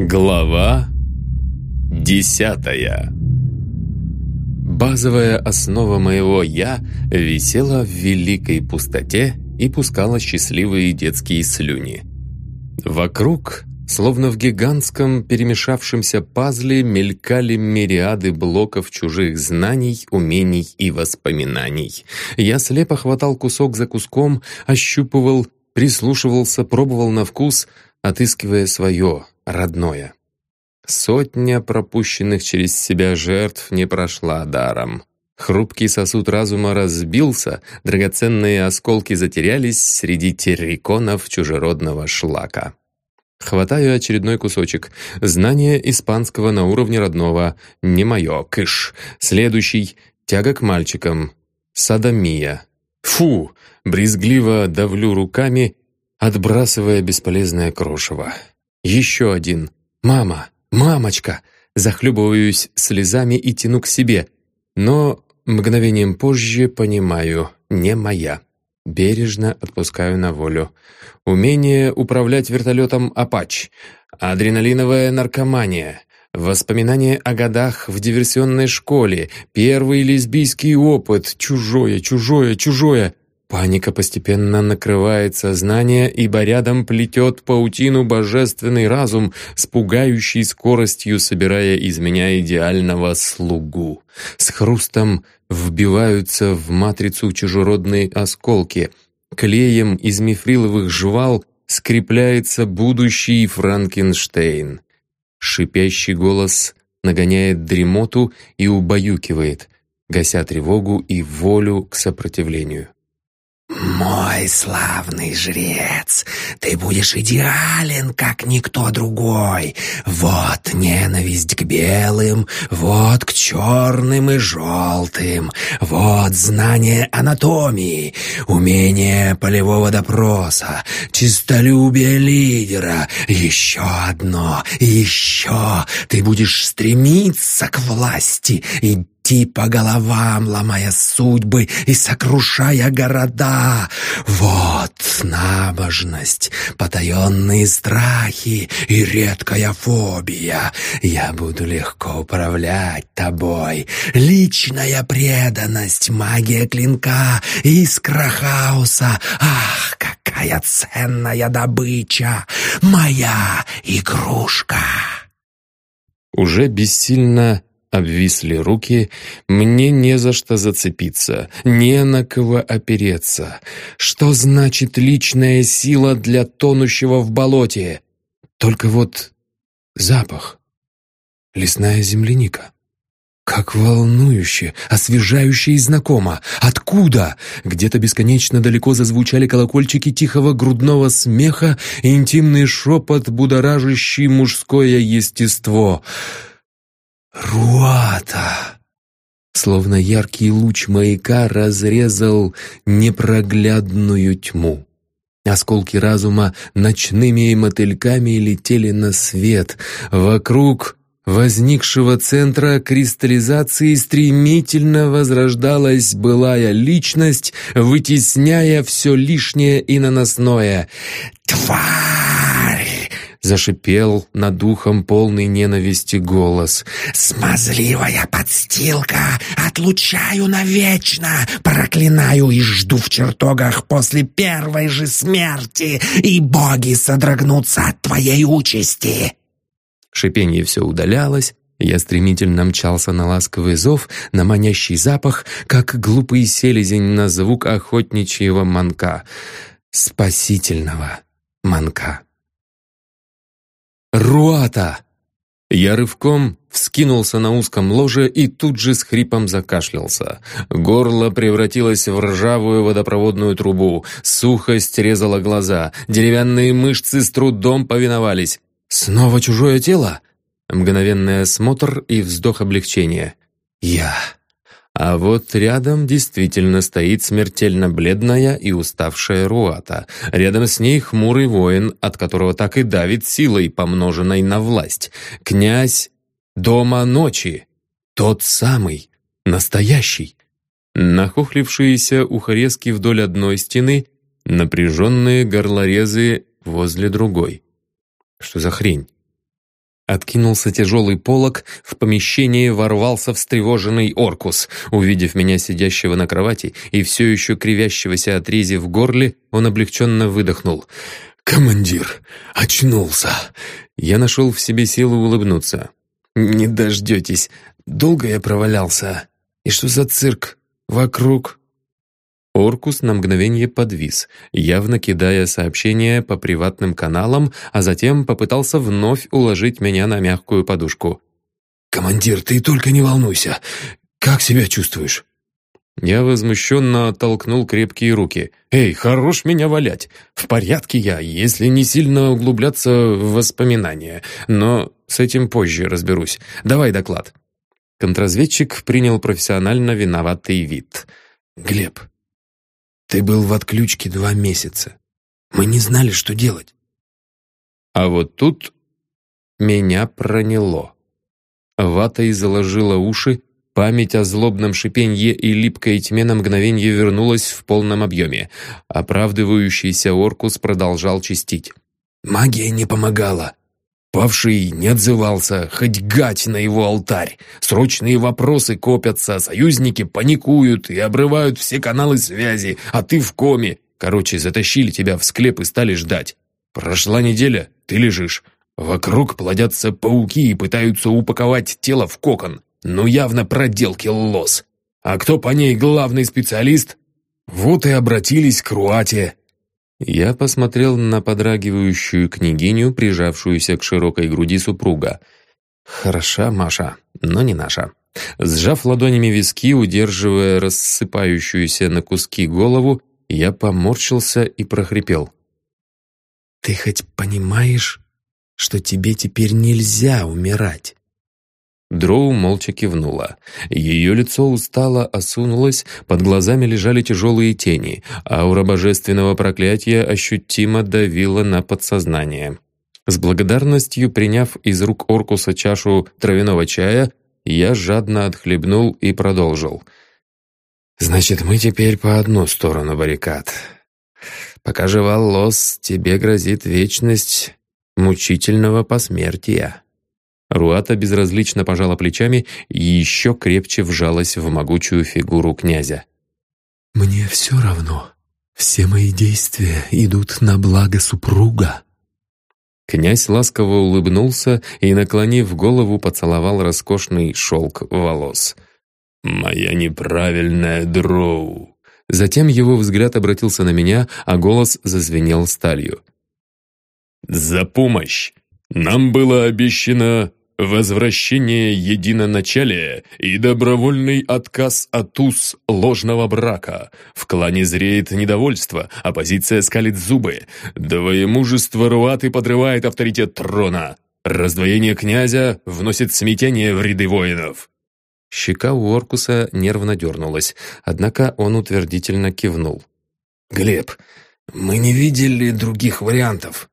Глава десятая Базовая основа моего «я» висела в великой пустоте и пускала счастливые детские слюни. Вокруг, словно в гигантском перемешавшемся пазле, мелькали мириады блоков чужих знаний, умений и воспоминаний. Я слепо хватал кусок за куском, ощупывал, прислушивался, пробовал на вкус, отыскивая свое, родное. Сотня пропущенных через себя жертв не прошла даром. Хрупкий сосуд разума разбился, драгоценные осколки затерялись среди терриконов чужеродного шлака. Хватаю очередной кусочек. Знание испанского на уровне родного. Не мое, кыш. Следующий. Тяга к мальчикам. Садомия. Фу! Брезгливо давлю руками, отбрасывая бесполезное крошево. Еще один. «Мама! Мамочка!» Захлебываюсь слезами и тяну к себе. Но мгновением позже понимаю, не моя. Бережно отпускаю на волю. Умение управлять вертолетом «Апач», адреналиновая наркомания, воспоминания о годах в диверсионной школе, первый лесбийский опыт, чужое, чужое, чужое. Паника постепенно накрывает сознание, ибо рядом плетет паутину божественный разум, с пугающей скоростью собирая из меня идеального слугу. С хрустом вбиваются в матрицу чужеродные осколки. Клеем из мифриловых жвал скрепляется будущий Франкенштейн. Шипящий голос нагоняет дремоту и убаюкивает, гася тревогу и волю к сопротивлению. «Мой славный жрец, ты будешь идеален, как никто другой. Вот ненависть к белым, вот к черным и желтым, вот знание анатомии, умение полевого допроса, чистолюбие лидера. Еще одно, еще ты будешь стремиться к власти и идти по головам, ломая судьбы и сокрушая города. Вот набожность, потаенные страхи и редкая фобия. Я буду легко управлять тобой. Личная преданность, магия клинка, искра хаоса. Ах, какая ценная добыча! Моя игрушка!» Уже бессильно Обвисли руки, мне не за что зацепиться, не на кого опереться. Что значит личная сила для тонущего в болоте? Только вот запах. Лесная земляника. Как волнующе, освежающе и знакомо. Откуда? Где-то бесконечно далеко зазвучали колокольчики тихого грудного смеха и интимный шепот, будоражащий мужское естество — Руата! Словно яркий луч маяка разрезал непроглядную тьму. Осколки разума ночными мотыльками летели на свет. Вокруг возникшего центра кристаллизации стремительно возрождалась былая личность, вытесняя все лишнее и наносное. «Тварь!» Зашипел над духом полный ненависти голос. «Смазливая подстилка! Отлучаю навечно! Проклинаю и жду в чертогах после первой же смерти, и боги содрогнутся от твоей участи!» Шипение все удалялось, я стремительно мчался на ласковый зов, на манящий запах, как глупый селезень на звук охотничьего манка. Спасительного манка. «Руата!» Я рывком вскинулся на узком ложе и тут же с хрипом закашлялся. Горло превратилось в ржавую водопроводную трубу, сухость резала глаза, деревянные мышцы с трудом повиновались. «Снова чужое тело?» Мгновенный осмотр и вздох облегчения. «Я...» А вот рядом действительно стоит смертельно бледная и уставшая Руата. Рядом с ней хмурый воин, от которого так и давит силой, помноженной на власть. Князь Дома Ночи. Тот самый, настоящий. Нахохлившиеся ухорезки вдоль одной стены, напряженные горлорезы возле другой. Что за хрень? Откинулся тяжелый полог, в помещение ворвался встревоженный Оркус. Увидев меня сидящего на кровати и все еще кривящегося от рези в горле, он облегченно выдохнул. «Командир, очнулся!» Я нашел в себе силу улыбнуться. «Не дождетесь. Долго я провалялся. И что за цирк? Вокруг Оркус на мгновение подвис, явно кидая сообщения по приватным каналам, а затем попытался вновь уложить меня на мягкую подушку. «Командир, ты только не волнуйся. Как себя чувствуешь?» Я возмущенно оттолкнул крепкие руки. «Эй, хорош меня валять! В порядке я, если не сильно углубляться в воспоминания. Но с этим позже разберусь. Давай доклад». Контрразведчик принял профессионально виноватый вид. «Глеб, ты был в отключке два месяца. Мы не знали, что делать. А вот тут меня проняло. Ватой заложила уши, память о злобном шипенье и липкой тьме на мгновение вернулась в полном объеме. Оправдывающийся Оркус продолжал чистить. «Магия не помогала. Павший не отзывался, хоть гать на его алтарь. Срочные вопросы копятся, союзники паникуют и обрывают все каналы связи, а ты в коме. Короче, затащили тебя в склеп и стали ждать. Прошла неделя, ты лежишь. Вокруг плодятся пауки и пытаются упаковать тело в кокон. Ну явно проделки лос. А кто по ней главный специалист? Вот и обратились к Руате. Я посмотрел на подрагивающую княгиню, прижавшуюся к широкой груди супруга. «Хороша Маша, но не наша». Сжав ладонями виски, удерживая рассыпающуюся на куски голову, я поморщился и прохрипел. «Ты хоть понимаешь, что тебе теперь нельзя умирать?» Дроу молча кивнула. Ее лицо устало осунулось, под глазами лежали тяжелые тени, аура божественного проклятия ощутимо давила на подсознание. С благодарностью приняв из рук Оркуса чашу травяного чая, я жадно отхлебнул и продолжил. «Значит, мы теперь по одну сторону баррикад. Пока жива Лос, тебе грозит вечность мучительного посмертия». Руата безразлично пожала плечами и еще крепче вжалась в могучую фигуру князя. «Мне все равно. Все мои действия идут на благо супруга». Князь ласково улыбнулся и, наклонив голову, поцеловал роскошный шелк волос. «Моя неправильная дроу». Затем его взгляд обратился на меня, а голос зазвенел сталью. «За помощь! Нам было обещано Возвращение единоначалия и добровольный отказ от уз ложного брака. В клане зреет недовольство, оппозиция скалит зубы. Двоемужество Руаты подрывает авторитет трона. Раздвоение князя вносит смятение в ряды воинов. Щека у Оркуса нервно дернулась, однако он утвердительно кивнул. «Глеб, мы не видели других вариантов».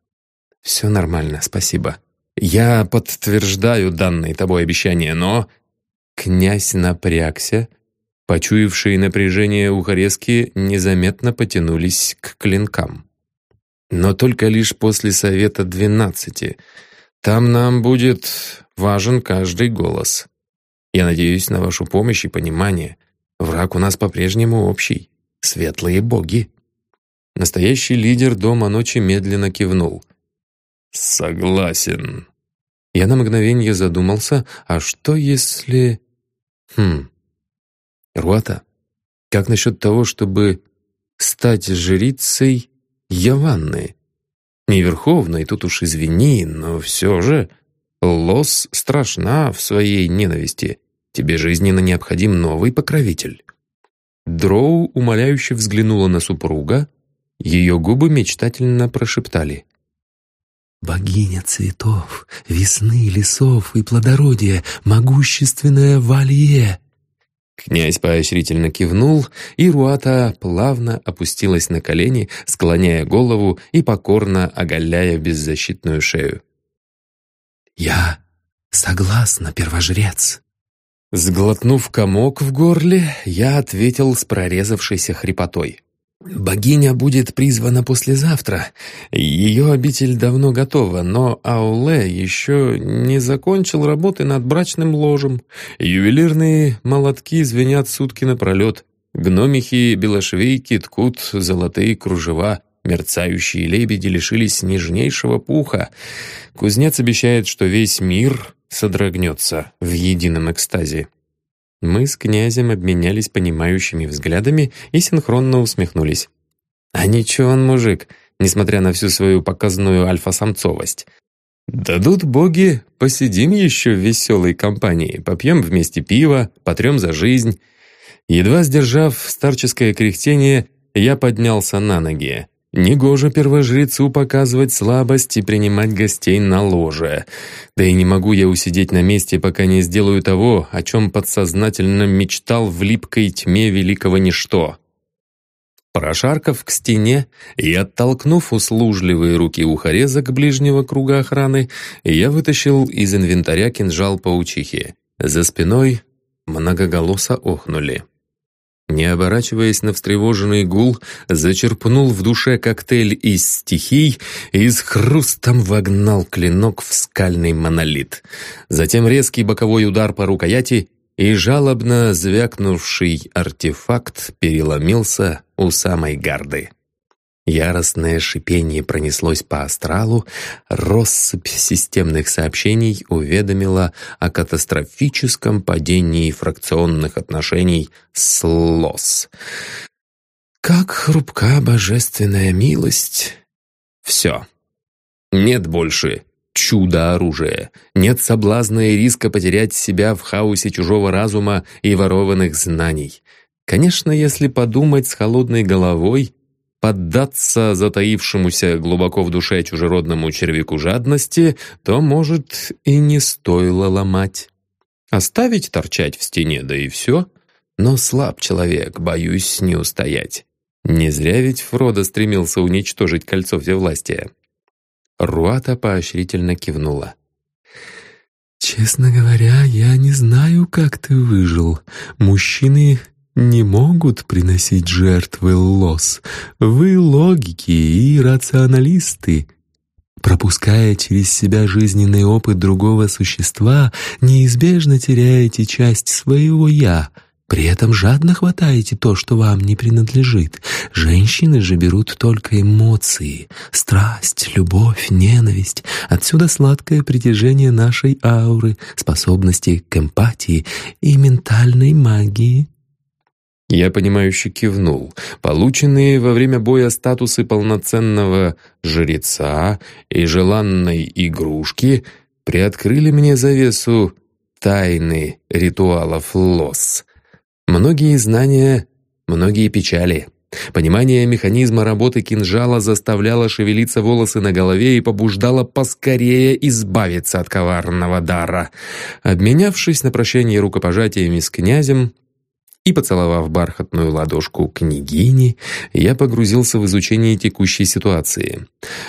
«Все нормально, спасибо», «Я подтверждаю данное тобой обещание, но...» Князь напрягся. Почуявшие напряжение ухорезки незаметно потянулись к клинкам. Но только лишь после совета двенадцати. Там нам будет важен каждый голос. Я надеюсь на вашу помощь и понимание. Враг у нас по-прежнему общий. Светлые боги. Настоящий лидер Дома Ночи медленно кивнул — «Согласен». Я на мгновение задумался, а что если... Хм... Руата, как насчет того, чтобы стать жрицей Яванны? Не верховной, тут уж извини, но все же... Лос страшна в своей ненависти. Тебе жизненно необходим новый покровитель. Дроу умоляюще взглянула на супруга, ее губы мечтательно прошептали богиня цветов, весны, лесов и плодородия, могущественная Валье!» Князь поощрительно кивнул, и Руата плавно опустилась на колени, склоняя голову и покорно оголяя беззащитную шею. «Я согласна, первожрец!» Сглотнув комок в горле, я ответил с прорезавшейся хрипотой. Богиня будет призвана послезавтра. Ее обитель давно готова, но Ауле еще не закончил работы над брачным ложем. Ювелирные молотки звенят сутки напролет. Гномихи, белошвейки ткут золотые кружева. Мерцающие лебеди лишились нежнейшего пуха. Кузнец обещает, что весь мир содрогнется в едином экстазе. Мы с князем обменялись понимающими взглядами и синхронно усмехнулись. А ничего он мужик, несмотря на всю свою показную альфа-самцовость. Дадут боги, посидим еще в веселой компании, попьем вместе пиво, потрем за жизнь. Едва сдержав старческое кряхтение, я поднялся на ноги. Негоже первожрецу показывать слабость и принимать гостей на ложе. Да и не могу я усидеть на месте, пока не сделаю того, о чем подсознательно мечтал в липкой тьме великого ничто. Прошаркав к стене и оттолкнув услужливые руки ухорезок ближнего круга охраны, я вытащил из инвентаря кинжал паучихи. За спиной многоголосо охнули. Не оборачиваясь на встревоженный гул, зачерпнул в душе коктейль из стихий и с хрустом вогнал клинок в скальный монолит. Затем резкий боковой удар по рукояти, и жалобно звякнувший артефакт переломился у самой гарды. Яростное шипение пронеслось по астралу, россыпь системных сообщений уведомила о катастрофическом падении фракционных отношений с ЛОС. Как хрупка божественная милость. Все. Нет больше чудо-оружия. Нет соблазна и риска потерять себя в хаосе чужого разума и ворованных знаний. Конечно, если подумать с холодной головой, поддаться затаившемуся глубоко в душе чужеродному червяку жадности, то, может, и не стоило ломать. Оставить торчать в стене, да и все. Но слаб человек, боюсь не устоять. Не зря ведь Фродо стремился уничтожить кольцо всевластия. Руата поощрительно кивнула. «Честно говоря, я не знаю, как ты выжил. Мужчины не могут приносить жертвы лос. Вы логики и рационалисты. Пропуская через себя жизненный опыт другого существа, неизбежно теряете часть своего «я», при этом жадно хватаете то, что вам не принадлежит. Женщины же берут только эмоции, страсть, любовь, ненависть. Отсюда сладкое притяжение нашей ауры, способности к эмпатии и ментальной магии. Я понимающе кивнул. Полученные во время боя статусы полноценного жреца и желанной игрушки приоткрыли мне завесу тайны ритуалов лос. Многие знания, многие печали. Понимание механизма работы кинжала заставляло шевелиться волосы на голове и побуждало поскорее избавиться от коварного дара. Обменявшись на прощание рукопожатиями с князем, и, поцеловав бархатную ладошку княгини, я погрузился в изучение текущей ситуации.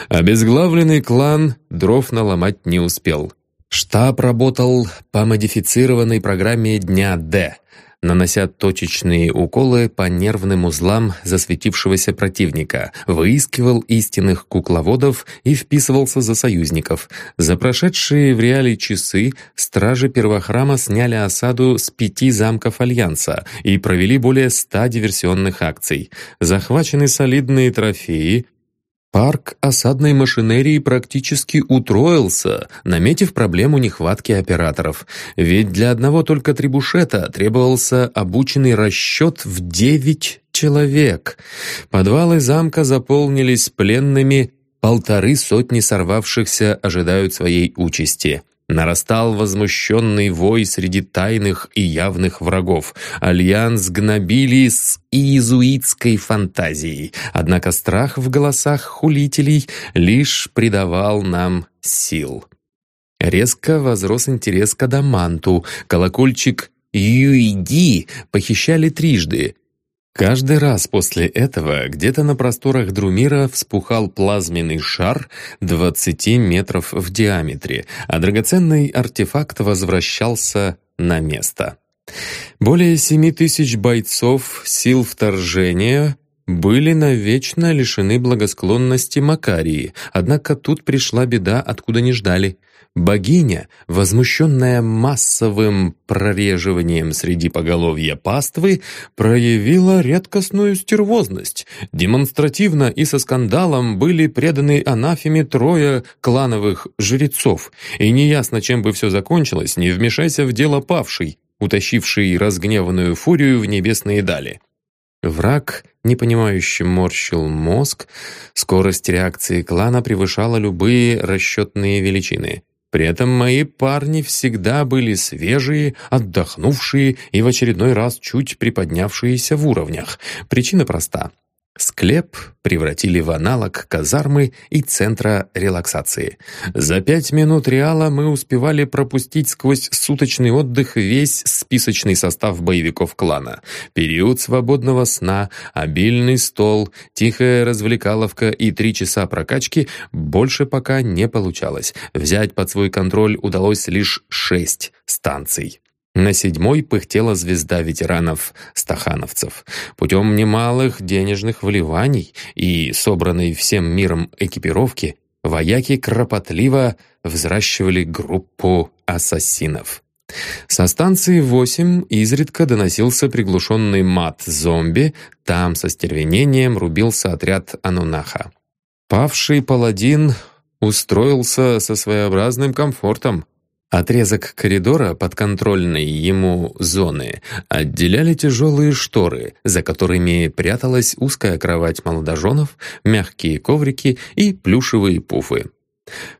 Обезглавленный клан дров наломать не успел. Штаб работал по модифицированной программе «Дня Д», нанося точечные уколы по нервным узлам засветившегося противника, выискивал истинных кукловодов и вписывался за союзников. За прошедшие в реале часы стражи первохрама сняли осаду с пяти замков Альянса и провели более ста диверсионных акций. Захвачены солидные трофеи, Парк осадной машинерии практически утроился, наметив проблему нехватки операторов. Ведь для одного только трибушета требовался обученный расчет в девять человек. Подвалы замка заполнились пленными, полторы сотни сорвавшихся ожидают своей участи. Нарастал возмущенный вой среди тайных и явных врагов. Альянс гнобили с иезуитской фантазией. Однако страх в голосах хулителей лишь придавал нам сил. Резко возрос интерес к Адаманту. Колокольчик Юиди похищали трижды — Каждый раз после этого где-то на просторах Друмира вспухал плазменный шар 20 метров в диаметре, а драгоценный артефакт возвращался на место. Более 7 тысяч бойцов сил вторжения были навечно лишены благосклонности Макарии, однако тут пришла беда, откуда не ждали. Богиня, возмущенная массовым прореживанием среди поголовья паствы, проявила редкостную стервозность. Демонстративно и со скандалом были преданы анафеме трое клановых жрецов, и неясно, чем бы все закончилось, не вмешайся в дело павший, утащивший разгневанную фурию в небесные дали. Враг, непонимающе морщил мозг, скорость реакции клана превышала любые расчетные величины — при этом мои парни всегда были свежие, отдохнувшие и в очередной раз чуть приподнявшиеся в уровнях. Причина проста. Склеп превратили в аналог казармы и центра релаксации. За пять минут Реала мы успевали пропустить сквозь суточный отдых весь списочный состав боевиков клана. Период свободного сна, обильный стол, тихая развлекаловка и три часа прокачки больше пока не получалось. Взять под свой контроль удалось лишь шесть станций. На седьмой пыхтела звезда ветеранов стахановцев. Путем немалых денежных вливаний и собранной всем миром экипировки вояки кропотливо взращивали группу ассасинов. Со станции 8 изредка доносился приглушенный мат зомби, там со стервенением рубился отряд Анунаха. Павший паладин устроился со своеобразным комфортом. Отрезок коридора подконтрольной ему зоны отделяли тяжелые шторы, за которыми пряталась узкая кровать молодоженов, мягкие коврики и плюшевые пуфы.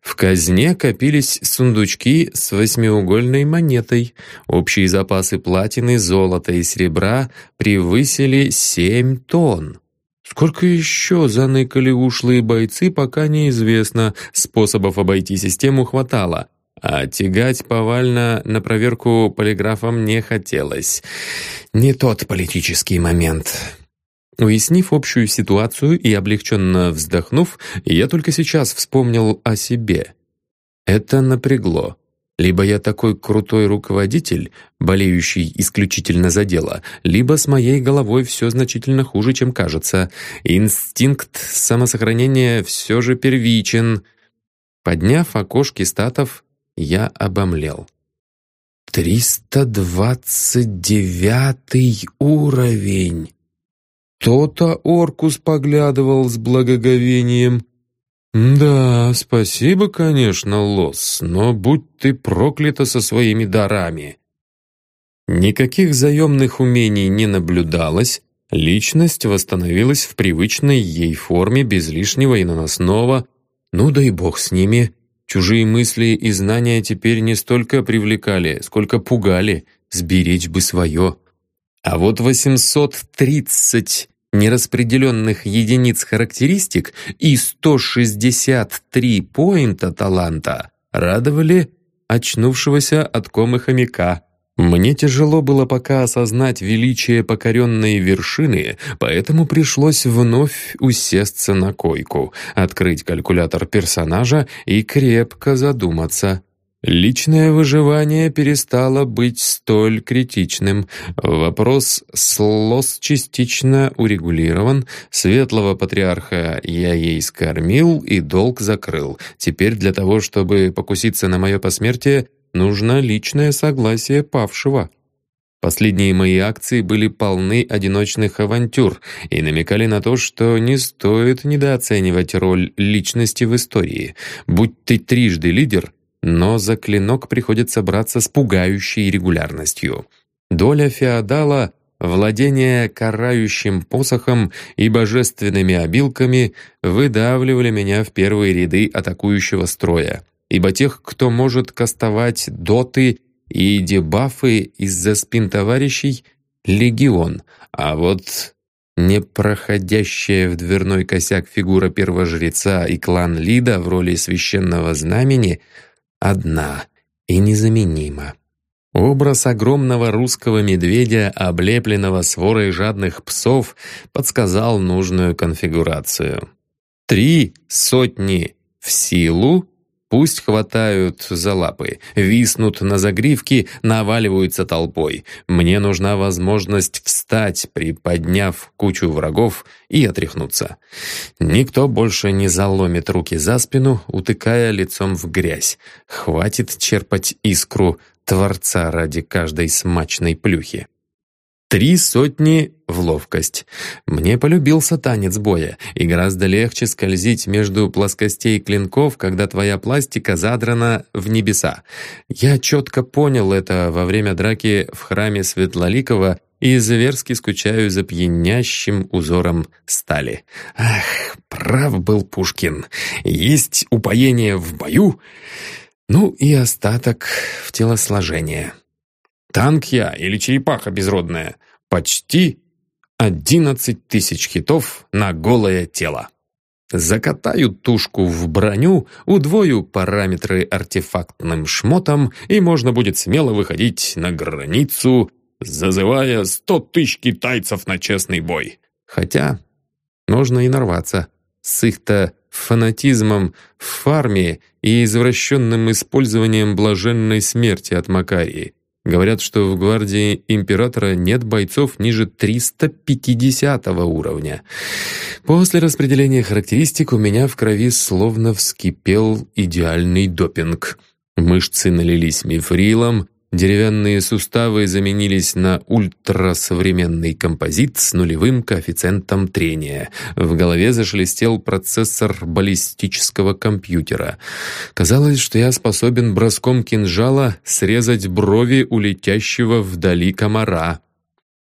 В казне копились сундучки с восьмиугольной монетой. Общие запасы платины, золота и серебра превысили семь тонн. Сколько еще заныкали ушлые бойцы, пока неизвестно. Способов обойти систему хватало. А тягать повально на проверку полиграфом не хотелось. Не тот политический момент. Уяснив общую ситуацию и облегченно вздохнув, я только сейчас вспомнил о себе. Это напрягло. Либо я такой крутой руководитель, болеющий исключительно за дело, либо с моей головой все значительно хуже, чем кажется. Инстинкт самосохранения все же первичен. Подняв окошки статов, я обомлел. «Триста двадцать девятый уровень!» То-то Оркус поглядывал с благоговением. «Да, спасибо, конечно, Лос, но будь ты проклята со своими дарами!» Никаких заемных умений не наблюдалось, личность восстановилась в привычной ей форме без лишнего и наносного. Ну да и бог с ними. Чужие мысли и знания теперь не столько привлекали, сколько пугали, сберечь бы свое. А вот 830 нераспределенных единиц характеристик и 163 поинта таланта радовали очнувшегося от комы хомяка. Мне тяжело было пока осознать величие покоренной вершины, поэтому пришлось вновь усесться на койку, открыть калькулятор персонажа и крепко задуматься. Личное выживание перестало быть столь критичным. Вопрос слос частично урегулирован. Светлого патриарха я ей скормил и долг закрыл. Теперь для того, чтобы покуситься на мое посмертие, нужно личное согласие павшего. Последние мои акции были полны одиночных авантюр и намекали на то, что не стоит недооценивать роль личности в истории. Будь ты трижды лидер, но за клинок приходится браться с пугающей регулярностью. Доля феодала Владение карающим посохом и божественными обилками выдавливали меня в первые ряды атакующего строя ибо тех, кто может кастовать доты и дебафы из-за спин товарищей, легион, а вот непроходящая в дверной косяк фигура первожреца и клан Лида в роли священного знамени одна и незаменима. Образ огромного русского медведя, облепленного сворой жадных псов, подсказал нужную конфигурацию. Три сотни в силу Пусть хватают за лапы, виснут на загривки, наваливаются толпой. Мне нужна возможность встать, приподняв кучу врагов и отряхнуться. Никто больше не заломит руки за спину, утыкая лицом в грязь. Хватит черпать искру Творца ради каждой смачной плюхи. Три сотни в ловкость. Мне полюбился танец боя, и гораздо легче скользить между плоскостей клинков, когда твоя пластика задрана в небеса. Я четко понял это во время драки в храме Светлоликова и зверски скучаю за пьянящим узором стали. Ах, прав был Пушкин. Есть упоение в бою, ну и остаток в телосложении. Танк я или черепаха безродная? Почти одиннадцать тысяч хитов на голое тело. Закатаю тушку в броню, удвою параметры артефактным шмотом, и можно будет смело выходить на границу, зазывая сто тысяч китайцев на честный бой. Хотя можно и нарваться с их-то фанатизмом в фарме и извращенным использованием блаженной смерти от Макарии. Говорят, что в гвардии императора нет бойцов ниже 350 уровня. После распределения характеристик у меня в крови словно вскипел идеальный допинг. Мышцы налились мифрилом, Деревянные суставы заменились на ультрасовременный композит с нулевым коэффициентом трения. В голове зашелестел процессор баллистического компьютера. Казалось, что я способен броском кинжала срезать брови у летящего вдали комара.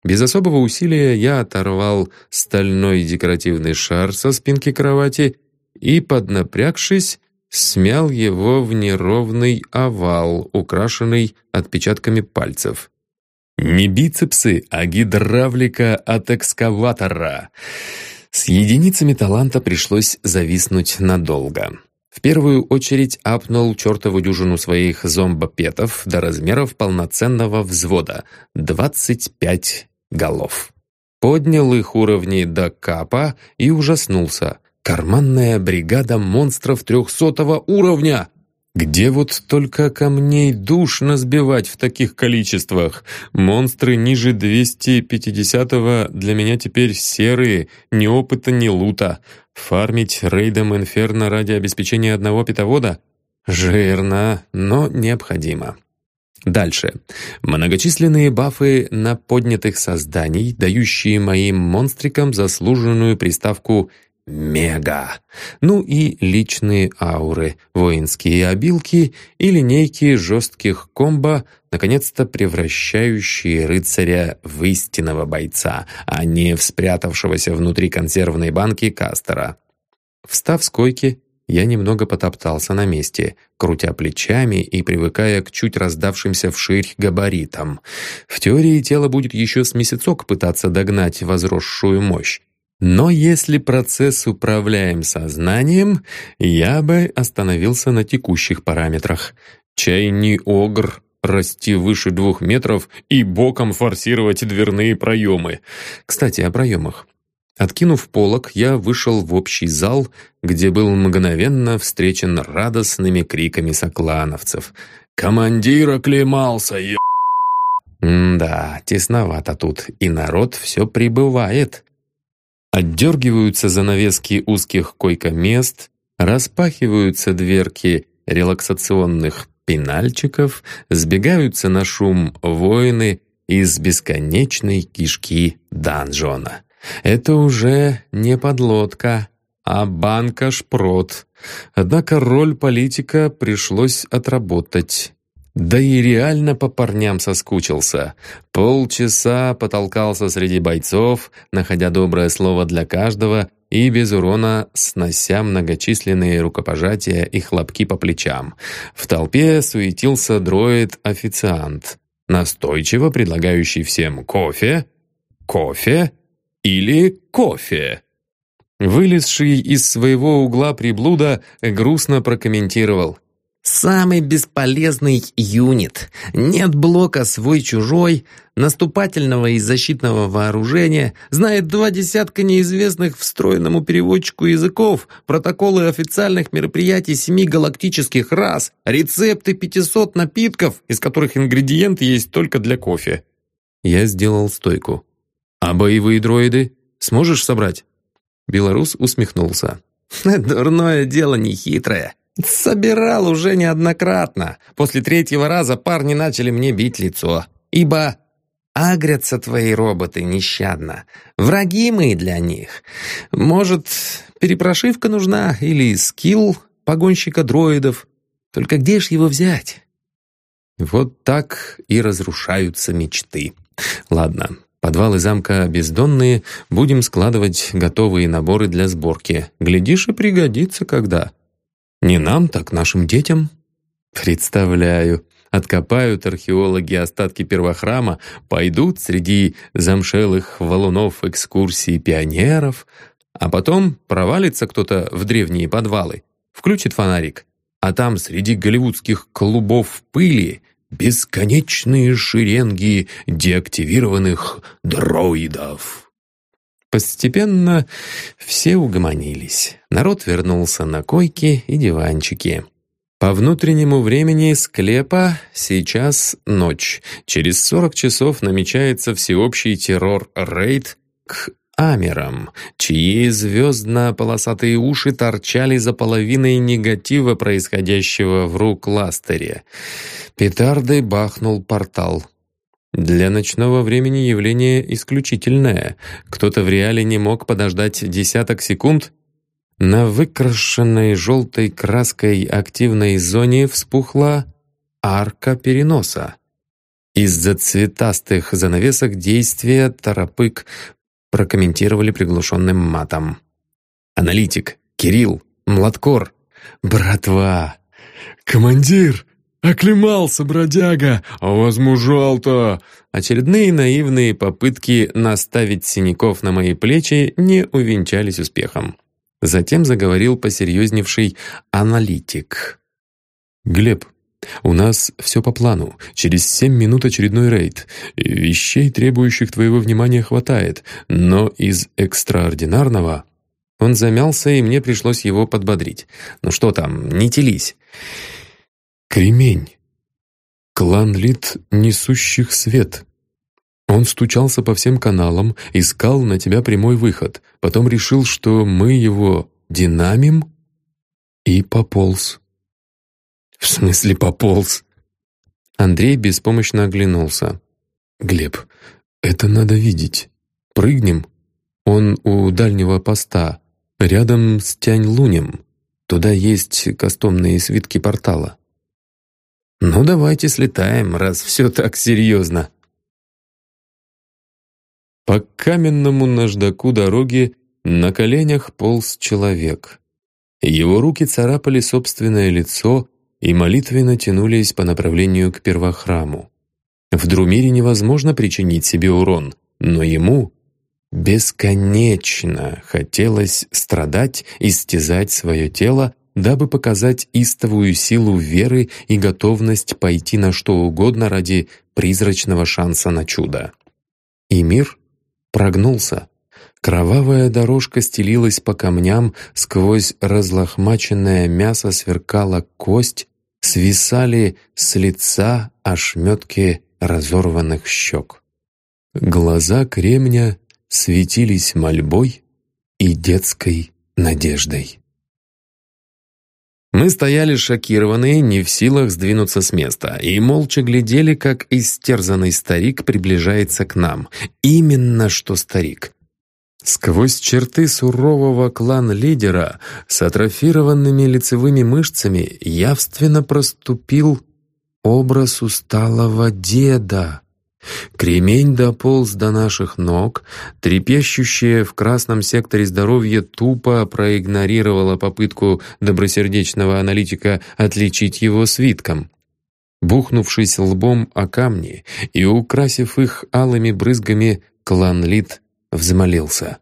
Без особого усилия я оторвал стальной декоративный шар со спинки кровати и, поднапрягшись, смял его в неровный овал, украшенный отпечатками пальцев. Не бицепсы, а гидравлика от экскаватора. С единицами таланта пришлось зависнуть надолго. В первую очередь апнул чертову дюжину своих зомбопетов до размеров полноценного взвода — 25 голов. Поднял их уровни до капа и ужаснулся. Карманная бригада монстров трехсотого уровня! Где вот только камней душно сбивать в таких количествах? Монстры ниже 250-го для меня теперь серые, ни опыта, ни лута. Фармить рейдом Инферно ради обеспечения одного питовода? Жирно, но необходимо. Дальше. Многочисленные бафы на поднятых созданий, дающие моим монстрикам заслуженную приставку мега. Ну и личные ауры, воинские обилки и линейки жестких комбо, наконец-то превращающие рыцаря в истинного бойца, а не в спрятавшегося внутри консервной банки Кастера. Встав с койки, я немного потоптался на месте, крутя плечами и привыкая к чуть раздавшимся вширь габаритам. В теории тело будет еще с месяцок пытаться догнать возросшую мощь, но если процесс управляем сознанием, я бы остановился на текущих параметрах. Чай не огр, расти выше двух метров и боком форсировать дверные проемы. Кстати, о проемах. Откинув полог, я вышел в общий зал, где был мгновенно встречен радостными криками соклановцев. «Командир оклемался, е...» М-да, тесновато тут, и народ все прибывает. Отдергиваются занавески узких койкомест, распахиваются дверки релаксационных пенальчиков, сбегаются на шум воины из бесконечной кишки данжона. Это уже не подлодка, а банка-шпрот. Однако роль политика пришлось отработать. Да и реально по парням соскучился. Полчаса потолкался среди бойцов, находя доброе слово для каждого и без урона снося многочисленные рукопожатия и хлопки по плечам. В толпе суетился дроид-официант, настойчиво предлагающий всем кофе, кофе или кофе. Вылезший из своего угла приблуда грустно прокомментировал. Самый бесполезный юнит. Нет блока свой-чужой, наступательного и защитного вооружения, знает два десятка неизвестных встроенному переводчику языков, протоколы официальных мероприятий семи галактических рас, рецепты 500 напитков, из которых ингредиенты есть только для кофе. Я сделал стойку. «А боевые дроиды сможешь собрать?» Белорус усмехнулся. «Дурное дело нехитрое. Собирал уже неоднократно. После третьего раза парни начали мне бить лицо. Ибо агрятся твои роботы нещадно. Враги мы для них. Может, перепрошивка нужна или скилл погонщика дроидов. Только где ж его взять? Вот так и разрушаются мечты. Ладно, подвалы замка бездонные, будем складывать готовые наборы для сборки. Глядишь, и пригодится когда. Не нам, так нашим детям. Представляю. Откопают археологи остатки первохрама, пойдут среди замшелых валунов экскурсии пионеров, а потом провалится кто-то в древние подвалы, включит фонарик, а там среди голливудских клубов пыли бесконечные шеренги деактивированных дроидов. Постепенно все угомонились. Народ вернулся на койки и диванчики. По внутреннему времени склепа сейчас ночь. Через 40 часов намечается всеобщий террор-рейд к Амерам, чьи звездно-полосатые уши торчали за половиной негатива, происходящего в Рук-Ластере. Петардой бахнул портал. Для ночного времени явление исключительное. Кто-то в реале не мог подождать десяток секунд. На выкрашенной желтой краской активной зоне вспухла арка переноса. Из-за цветастых занавесок действия торопык прокомментировали приглушенным матом. «Аналитик, Кирилл, Младкор, братва!» «Командир, «Оклемался, бродяга! А возмужал-то!» Очередные наивные попытки наставить синяков на мои плечи не увенчались успехом. Затем заговорил посерьезневший аналитик. «Глеб, у нас все по плану. Через семь минут очередной рейд. Вещей, требующих твоего внимания, хватает. Но из экстраординарного...» Он замялся, и мне пришлось его подбодрить. «Ну что там, не телись. Кремень. Клан Лид, несущих свет. Он стучался по всем каналам, искал на тебя прямой выход, потом решил, что мы его динамим и пополз. «В смысле пополз?» Андрей беспомощно оглянулся. «Глеб, это надо видеть. Прыгнем. Он у дальнего поста, рядом с Тянь-Лунем. Туда есть кастомные свитки портала». «Ну, давайте слетаем, раз все так серьезно». По каменному наждаку дороги на коленях полз человек. Его руки царапали собственное лицо и молитвенно тянулись по направлению к первохраму. В Друмире невозможно причинить себе урон, но ему бесконечно хотелось страдать, истязать свое тело, дабы показать истовую силу веры и готовность пойти на что угодно ради призрачного шанса на чудо. И мир прогнулся. Кровавая дорожка стелилась по камням, сквозь разлохмаченное мясо сверкала кость, свисали с лица ошметки разорванных щек. Глаза кремня светились мольбой и детской надеждой. Мы стояли шокированные, не в силах сдвинуться с места, и молча глядели, как истерзанный старик приближается к нам. Именно что старик. Сквозь черты сурового клан-лидера с атрофированными лицевыми мышцами явственно проступил образ усталого деда. Кремень дополз до наших ног, трепещущее в красном секторе здоровья тупо проигнорировало попытку добросердечного аналитика отличить его свитком. Бухнувшись лбом о камни и украсив их алыми брызгами, клан Лид взмолился.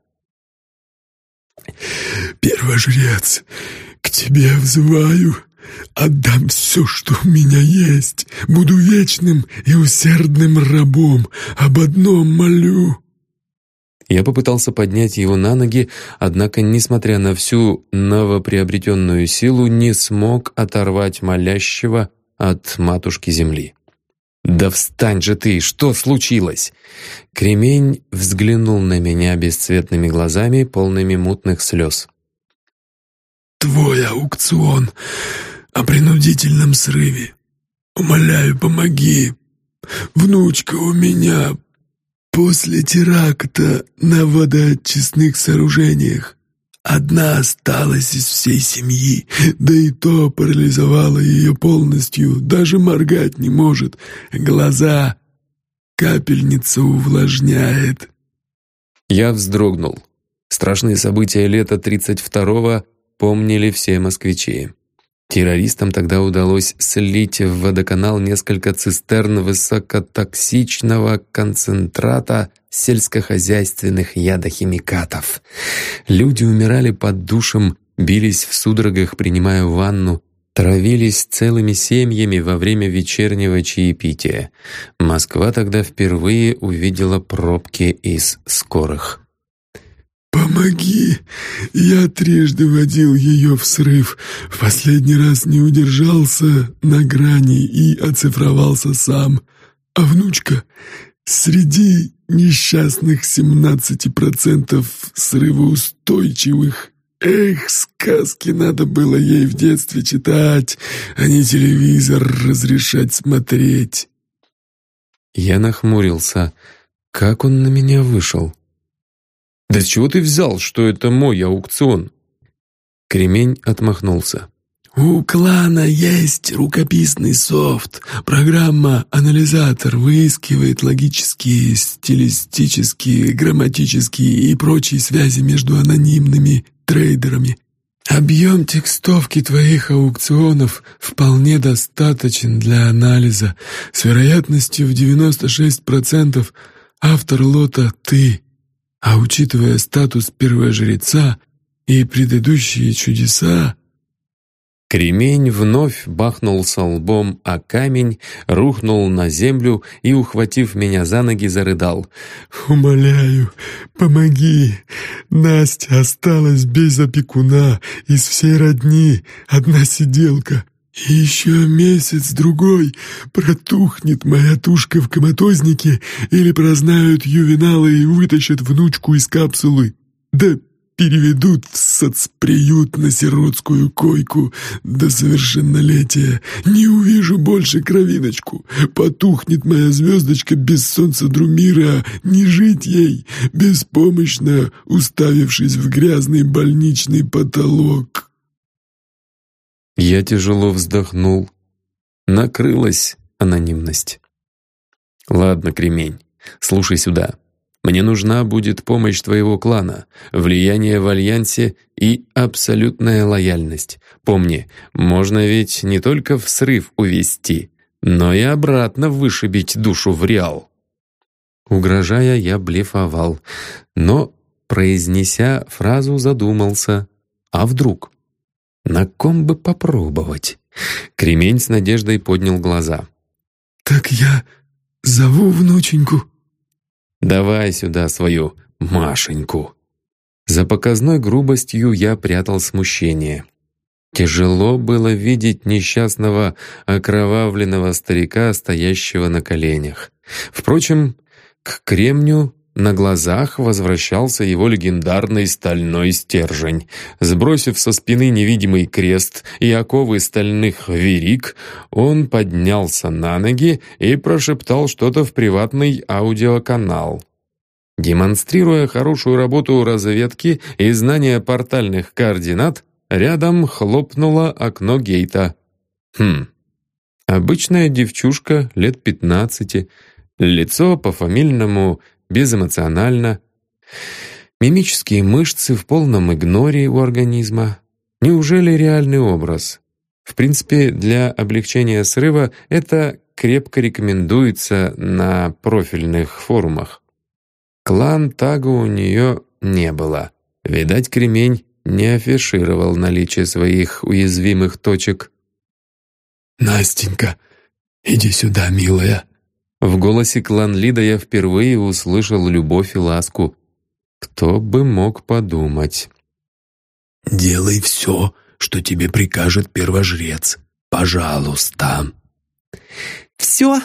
«Первожрец, к тебе взываю, отдам все, что у меня есть. Буду вечным и усердным рабом. Об одном молю». Я попытался поднять его на ноги, однако, несмотря на всю новоприобретенную силу, не смог оторвать молящего от матушки земли. «Да встань же ты! Что случилось?» Кремень взглянул на меня бесцветными глазами, полными мутных слез. «Твой аукцион о принудительном срыве. Умоляю, помоги. Внучка у меня После теракта на водоочистных сооружениях одна осталась из всей семьи, да и то парализовала ее полностью, даже моргать не может. Глаза капельница увлажняет. Я вздрогнул. Страшные события лета 32-го помнили все москвичи. Террористам тогда удалось слить в водоканал несколько цистерн высокотоксичного концентрата сельскохозяйственных ядохимикатов. Люди умирали под душем, бились в судорогах, принимая ванну, травились целыми семьями во время вечернего чаепития. Москва тогда впервые увидела пробки из скорых. «Помоги! Я трижды водил ее в срыв. В последний раз не удержался на грани и оцифровался сам. А внучка среди несчастных 17% срывоустойчивых. Эх, сказки надо было ей в детстве читать, а не телевизор разрешать смотреть». Я нахмурился. Как он на меня вышел? «Да с чего ты взял, что это мой аукцион?» Кремень отмахнулся. «У клана есть рукописный софт. Программа-анализатор выискивает логические, стилистические, грамматические и прочие связи между анонимными трейдерами. Объем текстовки твоих аукционов вполне достаточен для анализа. С вероятностью в 96% автор лота — ты. А учитывая статус первожреца и предыдущие чудеса... Кремень вновь бахнулся лбом, а камень рухнул на землю и, ухватив меня за ноги, зарыдал. «Умоляю, помоги! Настя осталась без опекуна, из всей родни одна сиделка. И еще месяц-другой протухнет моя тушка в коматознике или прознают ювеналы и вытащат внучку из капсулы. Да переведут в соцприют на сиротскую койку до совершеннолетия. Не увижу больше кровиночку. Потухнет моя звездочка без солнца Друмира, не жить ей, беспомощно уставившись в грязный больничный потолок». Я тяжело вздохнул. Накрылась анонимность. «Ладно, кремень, слушай сюда. Мне нужна будет помощь твоего клана, влияние в альянсе и абсолютная лояльность. Помни, можно ведь не только в срыв увести, но и обратно вышибить душу в реал». Угрожая, я блефовал, но, произнеся фразу, задумался. А вдруг? На ком бы попробовать? Кремень с надеждой поднял глаза. «Так я зову внученьку». «Давай сюда свою Машеньку». За показной грубостью я прятал смущение. Тяжело было видеть несчастного окровавленного старика, стоящего на коленях. Впрочем, к кремню на глазах возвращался его легендарный стальной стержень. Сбросив со спины невидимый крест и оковы стальных верик, он поднялся на ноги и прошептал что-то в приватный аудиоканал. Демонстрируя хорошую работу разведки и знание портальных координат, рядом хлопнуло окно гейта. Хм, обычная девчушка лет пятнадцати, лицо по-фамильному безэмоционально. Мимические мышцы в полном игноре у организма. Неужели реальный образ? В принципе, для облегчения срыва это крепко рекомендуется на профильных форумах. Клан Тага у нее не было. Видать, кремень не афишировал наличие своих уязвимых точек. «Настенька, иди сюда, милая!» В голосе клан Лида я впервые услышал любовь и ласку. Кто бы мог подумать. «Делай все, что тебе прикажет первожрец. Пожалуйста». «Все?»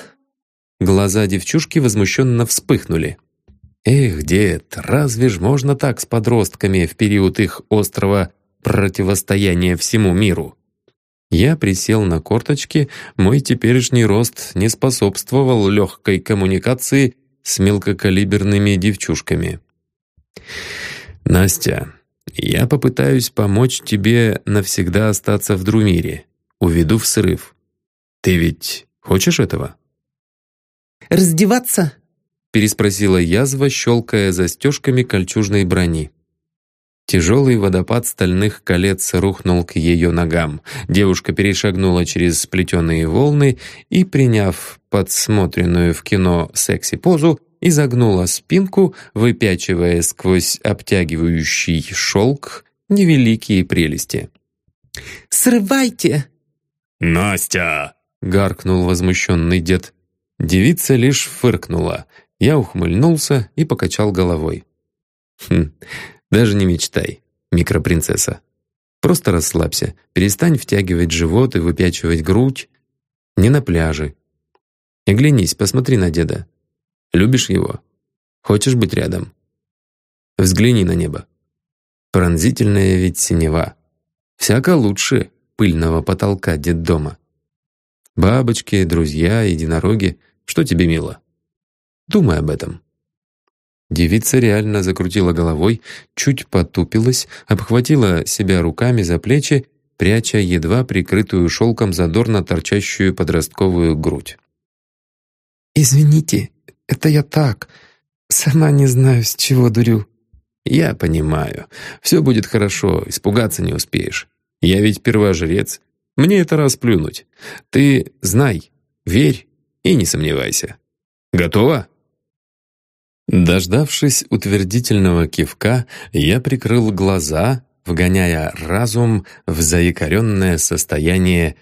Глаза девчушки возмущенно вспыхнули. «Эх, дед, разве ж можно так с подростками в период их острого противостояния всему миру?» Я присел на корточки, мой теперешний рост не способствовал легкой коммуникации с мелкокалиберными девчушками. «Настя, я попытаюсь помочь тебе навсегда остаться в Друмире. Уведу в срыв. Ты ведь хочешь этого?» «Раздеваться?» — переспросила язва, щелкая застежками кольчужной брони. Тяжелый водопад стальных колец рухнул к ее ногам. Девушка перешагнула через сплетенные волны и, приняв подсмотренную в кино секси-позу, изогнула спинку, выпячивая сквозь обтягивающий шелк невеликие прелести. «Срывайте!» «Настя!» — гаркнул возмущенный дед. Девица лишь фыркнула. Я ухмыльнулся и покачал головой. «Хм, даже не мечтай, микропринцесса. Просто расслабься, перестань втягивать живот и выпячивать грудь. Не на пляже. Оглянись, посмотри на деда. Любишь его? Хочешь быть рядом? Взгляни на небо. Пронзительная ведь синева. Всяко лучше пыльного потолка детдома. Бабочки, друзья, единороги. Что тебе мило? Думай об этом. Девица реально закрутила головой, чуть потупилась, обхватила себя руками за плечи, пряча едва прикрытую шелком задорно торчащую подростковую грудь. «Извините, это я так. Сама не знаю, с чего дурю». «Я понимаю. Все будет хорошо, испугаться не успеешь. Я ведь первожрец. Мне это расплюнуть. Ты знай, верь и не сомневайся. Готова?» Дождавшись утвердительного кивка, я прикрыл глаза, вгоняя разум в заикаренное состояние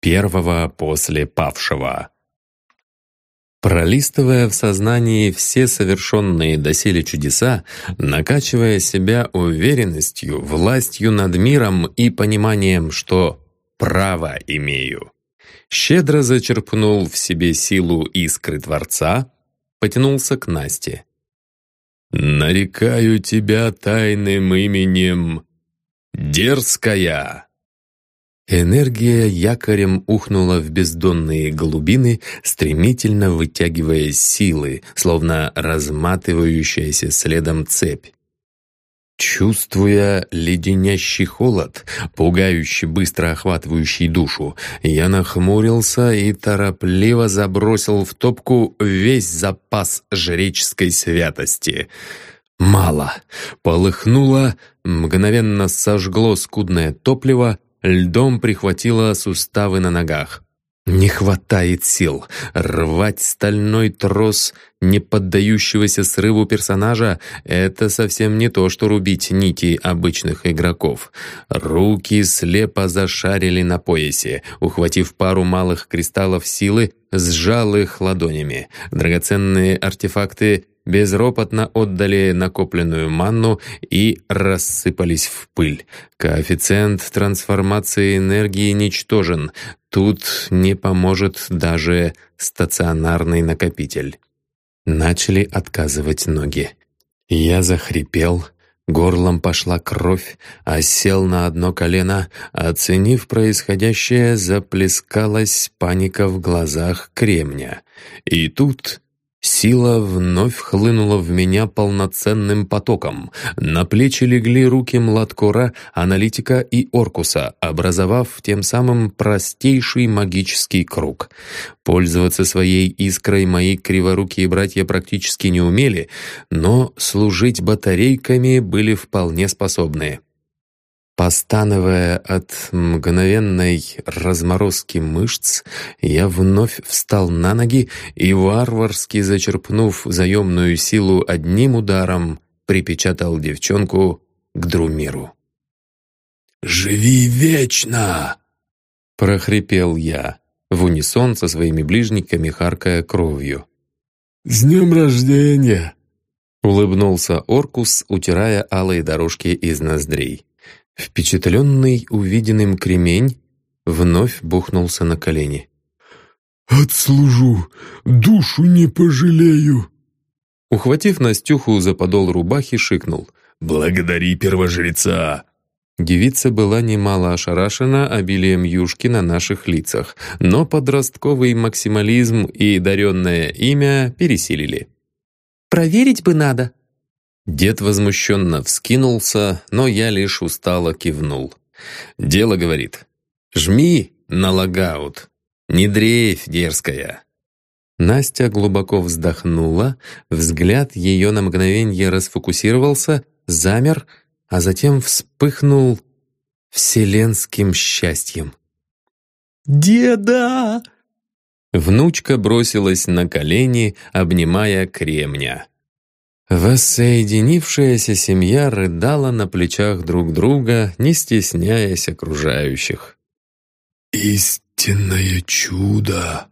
первого после павшего. Пролистывая в сознании все совершенные доселе чудеса, накачивая себя уверенностью, властью над миром и пониманием, что право имею, щедро зачерпнул в себе силу искры Творца, потянулся к Насте. «Нарекаю тебя тайным именем Дерзкая!» Энергия якорем ухнула в бездонные глубины, стремительно вытягивая силы, словно разматывающаяся следом цепь. Чувствуя леденящий холод, пугающий, быстро охватывающий душу, я нахмурился и торопливо забросил в топку весь запас жреческой святости. Мало. Полыхнуло, мгновенно сожгло скудное топливо, льдом прихватило суставы на ногах. Не хватает сил. Рвать стальной трос не поддающегося срыву персонажа — это совсем не то, что рубить нити обычных игроков. Руки слепо зашарили на поясе. Ухватив пару малых кристаллов силы, сжал их ладонями. Драгоценные артефакты безропотно отдали накопленную манну и рассыпались в пыль. Коэффициент трансформации энергии ничтожен. Тут не поможет даже стационарный накопитель. Начали отказывать ноги. Я захрипел, горлом пошла кровь, а сел на одно колено, оценив происходящее, заплескалась паника в глазах кремня. И тут Сила вновь хлынула в меня полноценным потоком. На плечи легли руки Младкора, Аналитика и Оркуса, образовав тем самым простейший магический круг. Пользоваться своей искрой мои криворукие братья практически не умели, но служить батарейками были вполне способны. Постановая от мгновенной разморозки мышц, я вновь встал на ноги и, варварски зачерпнув заемную силу одним ударом, припечатал девчонку к Друмиру. «Живи вечно!» — прохрипел я. в унисон со своими ближниками, харкая кровью. «С днем рождения!» Улыбнулся Оркус, утирая алые дорожки из ноздрей. Впечатленный увиденным кремень вновь бухнулся на колени. «Отслужу, душу не пожалею!» Ухватив Настюху за подол рубахи, шикнул. «Благодари первожреца!» Девица была немало ошарашена обилием юшки на наших лицах, но подростковый максимализм и даренное имя пересилили. «Проверить бы надо». Дед возмущенно вскинулся, но я лишь устало кивнул. «Дело, — говорит, — жми на логаут, не дрейфь, дерзкая». Настя глубоко вздохнула, взгляд ее на мгновенье расфокусировался, замер — а затем вспыхнул вселенским счастьем. «Деда!» Внучка бросилась на колени, обнимая кремня. Воссоединившаяся семья рыдала на плечах друг друга, не стесняясь окружающих. «Истинное чудо!»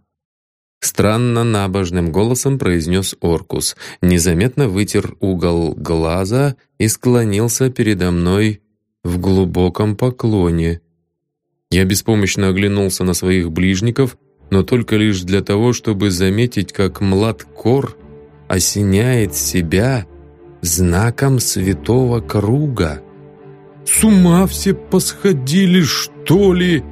Странно набожным голосом произнес Оркус, незаметно вытер угол глаза и склонился передо мной в глубоком поклоне. Я беспомощно оглянулся на своих ближников, но только лишь для того, чтобы заметить, как млад Кор осеняет себя знаком святого круга. «С ума все посходили, что ли?»